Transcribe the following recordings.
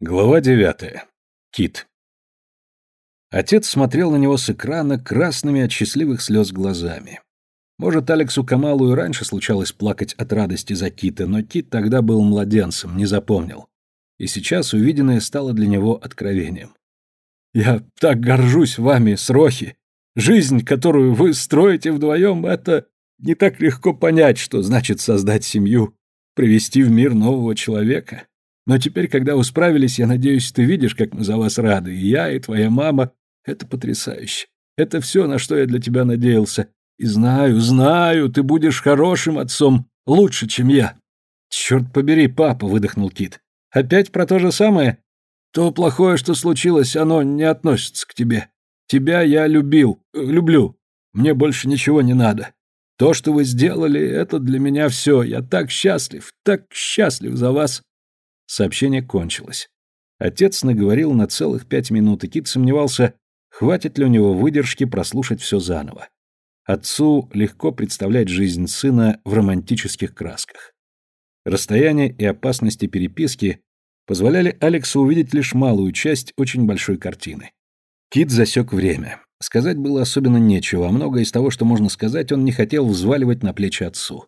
Глава девятая. Кит. Отец смотрел на него с экрана красными от счастливых слез глазами. Может, Алексу Камалу и раньше случалось плакать от радости за Кита, но Кит тогда был младенцем, не запомнил. И сейчас увиденное стало для него откровением. «Я так горжусь вами, Срохи! Жизнь, которую вы строите вдвоем, это не так легко понять, что значит создать семью, привести в мир нового человека. Но теперь, когда вы справились, я надеюсь, ты видишь, как мы за вас рады. И я, и твоя мама. Это потрясающе. Это все, на что я для тебя надеялся. И знаю, знаю, ты будешь хорошим отцом, лучше, чем я. Черт побери, папа, выдохнул Кит. Опять про то же самое? То плохое, что случилось, оно не относится к тебе. Тебя я любил, э, люблю. Мне больше ничего не надо. То, что вы сделали, это для меня все. Я так счастлив, так счастлив за вас. Сообщение кончилось. Отец наговорил на целых пять минут, и Кит сомневался, хватит ли у него выдержки прослушать все заново. Отцу легко представлять жизнь сына в романтических красках. Расстояние и опасности переписки позволяли Алексу увидеть лишь малую часть очень большой картины. Кит засек время. Сказать было особенно нечего, а многое из того, что можно сказать, он не хотел взваливать на плечи отцу.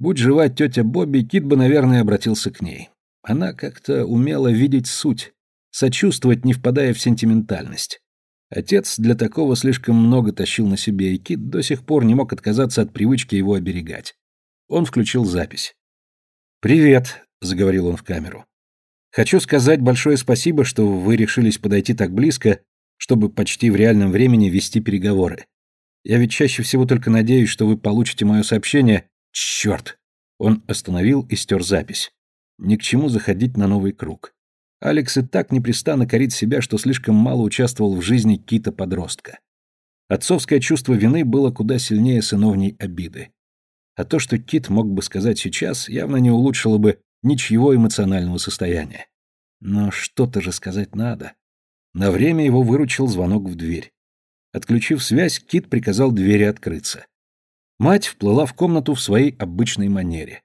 Будь жива тетя Бобби, Кит бы, наверное, обратился к ней. Она как-то умела видеть суть, сочувствовать, не впадая в сентиментальность. Отец для такого слишком много тащил на себе, и Кит до сих пор не мог отказаться от привычки его оберегать. Он включил запись. «Привет», — заговорил он в камеру. «Хочу сказать большое спасибо, что вы решились подойти так близко, чтобы почти в реальном времени вести переговоры. Я ведь чаще всего только надеюсь, что вы получите мое сообщение. Черт!» Он остановил и стер запись. Ни к чему заходить на новый круг. Алекс и так непрестанно корит себя, что слишком мало участвовал в жизни Кита-подростка. Отцовское чувство вины было куда сильнее сыновней обиды. А то, что Кит мог бы сказать сейчас, явно не улучшило бы ничьего эмоционального состояния. Но что-то же сказать надо. На время его выручил звонок в дверь. Отключив связь, Кит приказал двери открыться. Мать вплыла в комнату в своей обычной манере.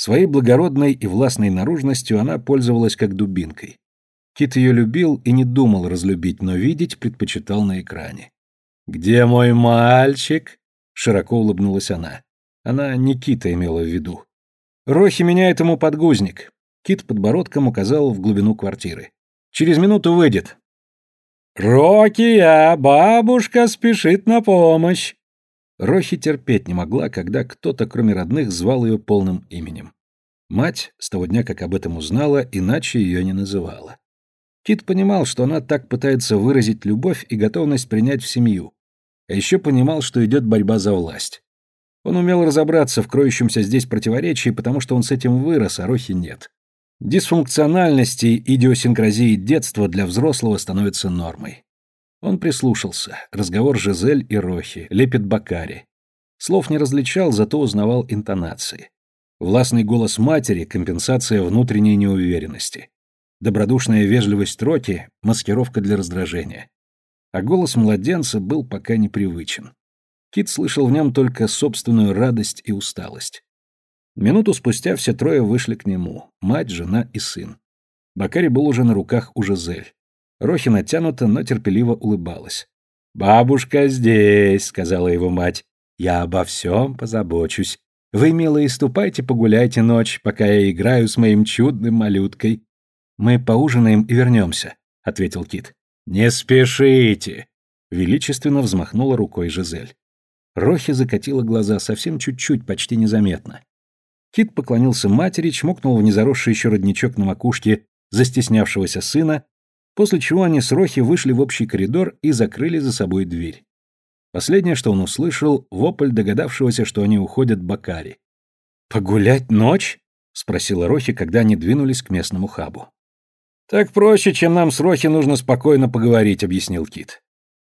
Своей благородной и властной наружностью она пользовалась как дубинкой. Кит ее любил и не думал разлюбить, но видеть предпочитал на экране. «Где мой мальчик?» — широко улыбнулась она. Она не Кита имела в виду. «Рохи меняет ему подгузник». Кит подбородком указал в глубину квартиры. «Через минуту выйдет». «Рокия, бабушка спешит на помощь!» Рохи терпеть не могла, когда кто-то, кроме родных, звал ее полным именем. Мать, с того дня, как об этом узнала, иначе ее не называла. Кит понимал, что она так пытается выразить любовь и готовность принять в семью. А еще понимал, что идет борьба за власть. Он умел разобраться в кроющемся здесь противоречии, потому что он с этим вырос, а Рохи нет. Дисфункциональности и идиосинкразии детства для взрослого становятся нормой. Он прислушался. Разговор Жизель и Рохи, лепет Бакари. Слов не различал, зато узнавал интонации. Властный голос матери – компенсация внутренней неуверенности. Добродушная вежливость Роки – маскировка для раздражения. А голос младенца был пока непривычен. Кит слышал в нем только собственную радость и усталость. Минуту спустя все трое вышли к нему – мать, жена и сын. Бакари был уже на руках у Жизель. Рохи натянуто, но терпеливо улыбалась. «Бабушка здесь», — сказала его мать. «Я обо всем позабочусь. Вы, милые, ступайте погуляйте ночь, пока я играю с моим чудным малюткой». «Мы поужинаем и вернемся», — ответил Кит. «Не спешите», — величественно взмахнула рукой Жизель. Рохи закатила глаза совсем чуть-чуть, почти незаметно. Кит поклонился матери, чмокнул в незаросший еще родничок на макушке застеснявшегося сына после чего они с Рохи вышли в общий коридор и закрыли за собой дверь. Последнее, что он услышал, вопль догадавшегося, что они уходят Бакари. «Погулять ночь?» — спросила Рохи, когда они двинулись к местному хабу. «Так проще, чем нам с Рохи нужно спокойно поговорить», — объяснил Кит.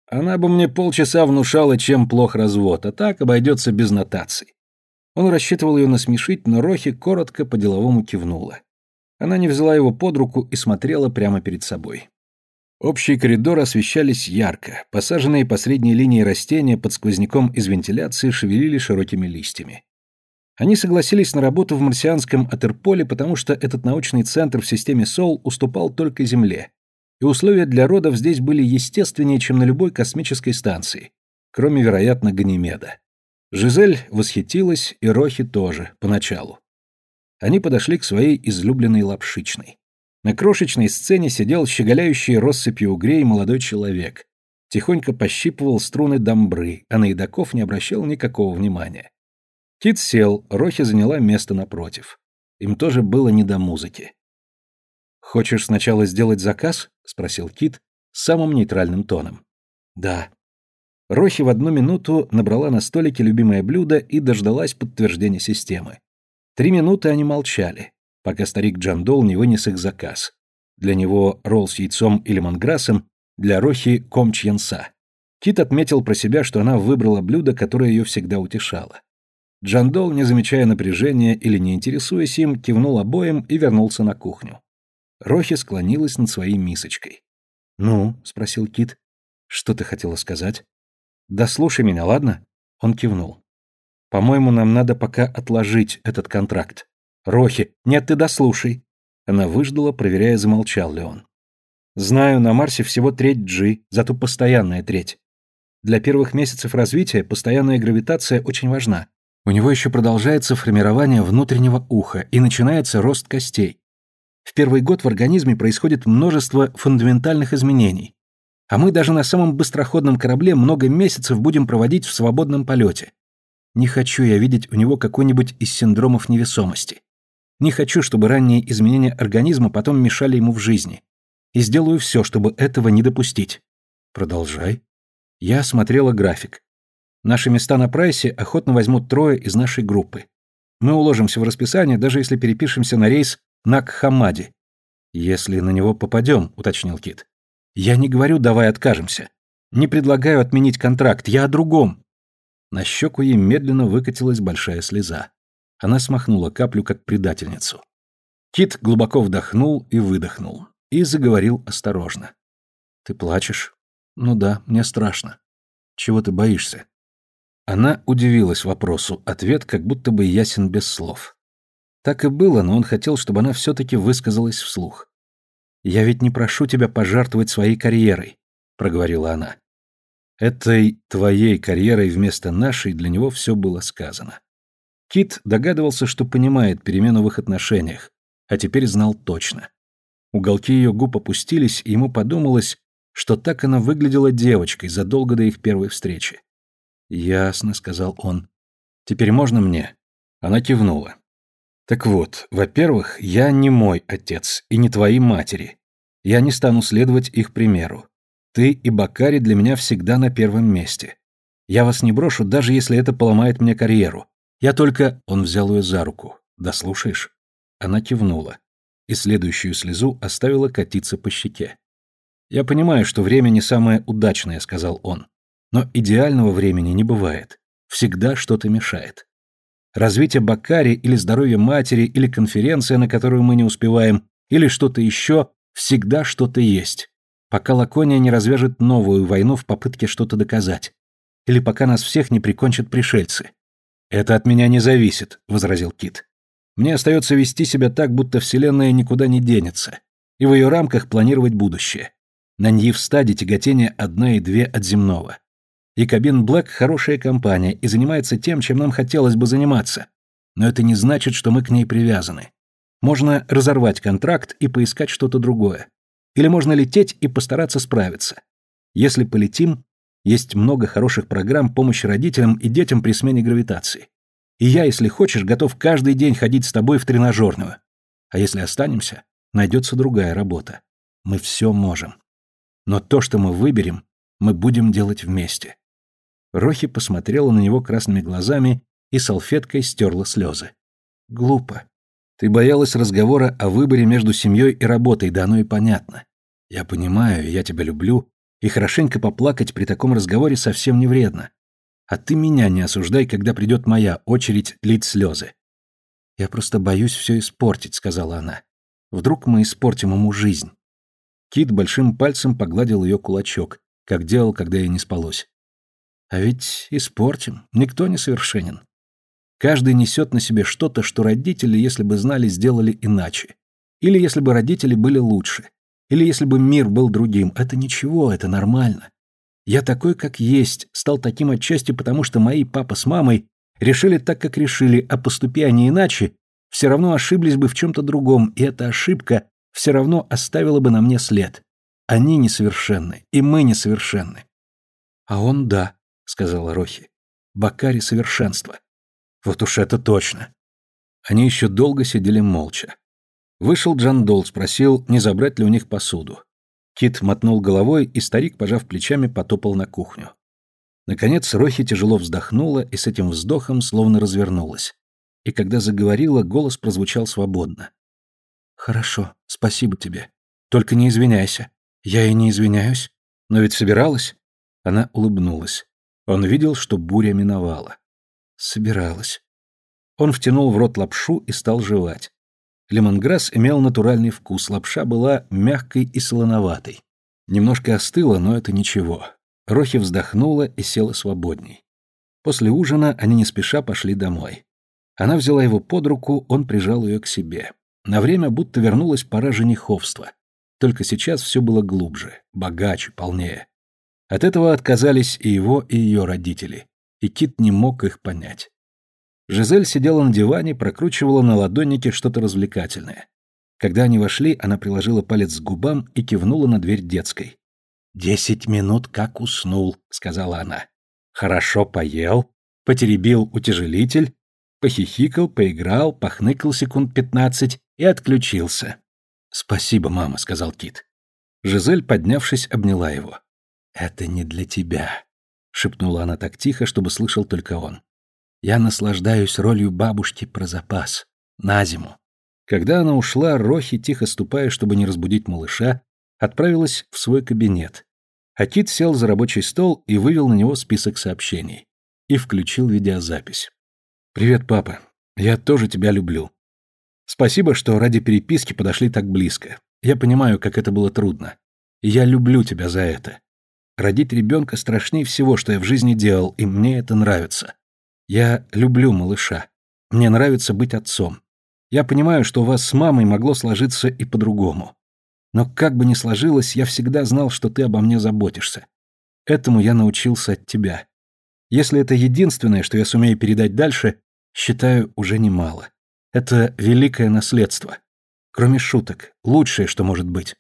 «Она бы мне полчаса внушала, чем плох развод, а так обойдется без нотаций». Он рассчитывал ее насмешить, но Рохи коротко по-деловому кивнула. Она не взяла его под руку и смотрела прямо перед собой. Общие коридоры освещались ярко, посаженные по средней линии растения под сквозняком из вентиляции шевелили широкими листьями. Они согласились на работу в марсианском Атерполе, потому что этот научный центр в системе СОЛ уступал только Земле, и условия для родов здесь были естественнее, чем на любой космической станции, кроме, вероятно, Ганимеда. Жизель восхитилась, и Рохи тоже, поначалу. Они подошли к своей излюбленной лапшичной. На крошечной сцене сидел щеголяющий россыпью угрей молодой человек. Тихонько пощипывал струны дамбры, а на едоков не обращал никакого внимания. Кит сел, Рохи заняла место напротив. Им тоже было не до музыки. «Хочешь сначала сделать заказ?» — спросил Кит самым нейтральным тоном. «Да». Рохи в одну минуту набрала на столике любимое блюдо и дождалась подтверждения системы. Три минуты они молчали, пока старик Джандол не вынес их заказ. Для него ролл с яйцом и лемонграссом, для Рохи — ком. Кит отметил про себя, что она выбрала блюдо, которое ее всегда утешало. Джандол, не замечая напряжения или не интересуясь им, кивнул обоим и вернулся на кухню. Рохи склонилась над своей мисочкой. «Ну?» — спросил Кит. «Что ты хотела сказать?» «Да слушай меня, ладно?» Он кивнул. «По-моему, нам надо пока отложить этот контракт. Рохи, нет, ты дослушай!» Она выждала, проверяя, замолчал ли он. «Знаю, на Марсе всего треть G, зато постоянная треть. Для первых месяцев развития постоянная гравитация очень важна. У него еще продолжается формирование внутреннего уха и начинается рост костей. В первый год в организме происходит множество фундаментальных изменений. А мы даже на самом быстроходном корабле много месяцев будем проводить в свободном полете. Не хочу я видеть у него какой-нибудь из синдромов невесомости. Не хочу, чтобы ранние изменения организма потом мешали ему в жизни. И сделаю все, чтобы этого не допустить. Продолжай. Я смотрела график. Наши места на прайсе охотно возьмут трое из нашей группы. Мы уложимся в расписание, даже если перепишемся на рейс на Кхамади. Если на него попадем, уточнил Кит. Я не говорю, давай откажемся. Не предлагаю отменить контракт, я о другом. На щеку ей медленно выкатилась большая слеза. Она смахнула каплю, как предательницу. Кит глубоко вдохнул и выдохнул. И заговорил осторожно. «Ты плачешь?» «Ну да, мне страшно. Чего ты боишься?» Она удивилась вопросу, ответ как будто бы ясен без слов. Так и было, но он хотел, чтобы она все-таки высказалась вслух. «Я ведь не прошу тебя пожертвовать своей карьерой», — проговорила она. Этой твоей карьерой вместо нашей для него все было сказано. Кит догадывался, что понимает перемену в их отношениях, а теперь знал точно. Уголки ее губ опустились, и ему подумалось, что так она выглядела девочкой задолго до их первой встречи. «Ясно», — сказал он. «Теперь можно мне?» Она кивнула. «Так вот, во-первых, я не мой отец и не твои матери. Я не стану следовать их примеру. Ты и Бакари для меня всегда на первом месте. Я вас не брошу, даже если это поломает мне карьеру. Я только...» Он взял ее за руку. «Да слушаешь?» Она кивнула. И следующую слезу оставила катиться по щеке. «Я понимаю, что время не самое удачное», — сказал он. Но идеального времени не бывает. Всегда что-то мешает. Развитие Бакари или здоровье матери, или конференция, на которую мы не успеваем, или что-то еще, всегда что-то есть. Пока Лакония не развяжет новую войну в попытке что-то доказать. Или пока нас всех не прикончат пришельцы. «Это от меня не зависит», — возразил Кит. «Мне остается вести себя так, будто Вселенная никуда не денется, и в ее рамках планировать будущее. На Ньив-стаде тяготение одна и две от земного. И Кабин Блэк хорошая компания и занимается тем, чем нам хотелось бы заниматься. Но это не значит, что мы к ней привязаны. Можно разорвать контракт и поискать что-то другое. Или можно лететь и постараться справиться. Если полетим, есть много хороших программ помощи родителям и детям при смене гравитации. И я, если хочешь, готов каждый день ходить с тобой в тренажерную. А если останемся, найдется другая работа. Мы все можем. Но то, что мы выберем, мы будем делать вместе. Рохи посмотрела на него красными глазами и салфеткой стерла слезы. «Глупо. Ты боялась разговора о выборе между семьей и работой, да оно и понятно. Я понимаю, я тебя люблю, и хорошенько поплакать при таком разговоре совсем не вредно. А ты меня не осуждай, когда придет моя очередь лить слезы. Я просто боюсь все испортить, сказала она. Вдруг мы испортим ему жизнь. Кит большим пальцем погладил ее кулачок, как делал, когда ей не спалось. А ведь испортим, никто не совершенен. Каждый несет на себе что-то, что родители, если бы знали, сделали иначе. Или если бы родители были лучше. Или если бы мир был другим. Это ничего, это нормально. Я такой, как есть, стал таким отчасти потому, что мои папа с мамой решили так, как решили, а поступи они иначе, все равно ошиблись бы в чем-то другом, и эта ошибка все равно оставила бы на мне след. Они несовершенны, и мы несовершенны. А он да, сказала Рохи. Бакари совершенство. Вот уж это точно. Они еще долго сидели молча. Вышел Джандол, спросил, не забрать ли у них посуду. Кит мотнул головой, и старик, пожав плечами, потопал на кухню. Наконец Рохи тяжело вздохнула и с этим вздохом словно развернулась. И когда заговорила, голос прозвучал свободно. «Хорошо, спасибо тебе. Только не извиняйся. Я и не извиняюсь. Но ведь собиралась?» Она улыбнулась. Он видел, что буря миновала. Собиралась. Он втянул в рот лапшу и стал жевать. Лемонграсс имел натуральный вкус, лапша была мягкой и солоноватой. Немножко остыла, но это ничего. Рохи вздохнула и села свободней. После ужина они не спеша пошли домой. Она взяла его под руку, он прижал ее к себе. На время будто вернулась пора жениховства. Только сейчас все было глубже, богаче, полнее. От этого отказались и его, и ее родители. И Кит не мог их понять. Жизель сидела на диване, прокручивала на ладоннике что-то развлекательное. Когда они вошли, она приложила палец к губам и кивнула на дверь детской. «Десять минут как уснул», — сказала она. «Хорошо поел, потеребил утяжелитель, похихикал, поиграл, похныкал секунд пятнадцать и отключился». «Спасибо, мама», — сказал Кит. Жизель, поднявшись, обняла его. «Это не для тебя», — шепнула она так тихо, чтобы слышал только он. «Я наслаждаюсь ролью бабушки про запас. На зиму». Когда она ушла, Рохи, тихо ступая, чтобы не разбудить малыша, отправилась в свой кабинет, а Кит сел за рабочий стол и вывел на него список сообщений. И включил видеозапись. «Привет, папа. Я тоже тебя люблю. Спасибо, что ради переписки подошли так близко. Я понимаю, как это было трудно. Я люблю тебя за это. Родить ребенка страшнее всего, что я в жизни делал, и мне это нравится. Я люблю малыша. Мне нравится быть отцом. Я понимаю, что у вас с мамой могло сложиться и по-другому. Но как бы ни сложилось, я всегда знал, что ты обо мне заботишься. Этому я научился от тебя. Если это единственное, что я сумею передать дальше, считаю, уже немало. Это великое наследство. Кроме шуток, лучшее, что может быть.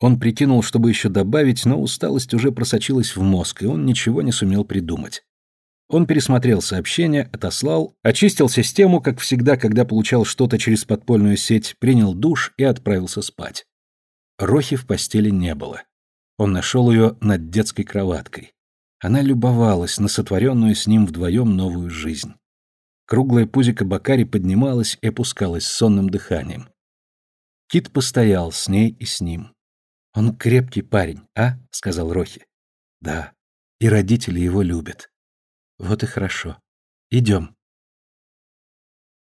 Он прикинул, чтобы еще добавить, но усталость уже просочилась в мозг, и он ничего не сумел придумать. Он пересмотрел сообщение, отослал, очистил систему, как всегда, когда получал что-то через подпольную сеть, принял душ и отправился спать. Рохи в постели не было. Он нашел ее над детской кроваткой. Она любовалась на сотворенную с ним вдвоем новую жизнь. Круглая пузико Бакари поднималась и опускалась сонным дыханием. Кит постоял с ней и с ним. «Он крепкий парень, а?» — сказал Рохи. «Да, и родители его любят». «Вот и хорошо. Идем».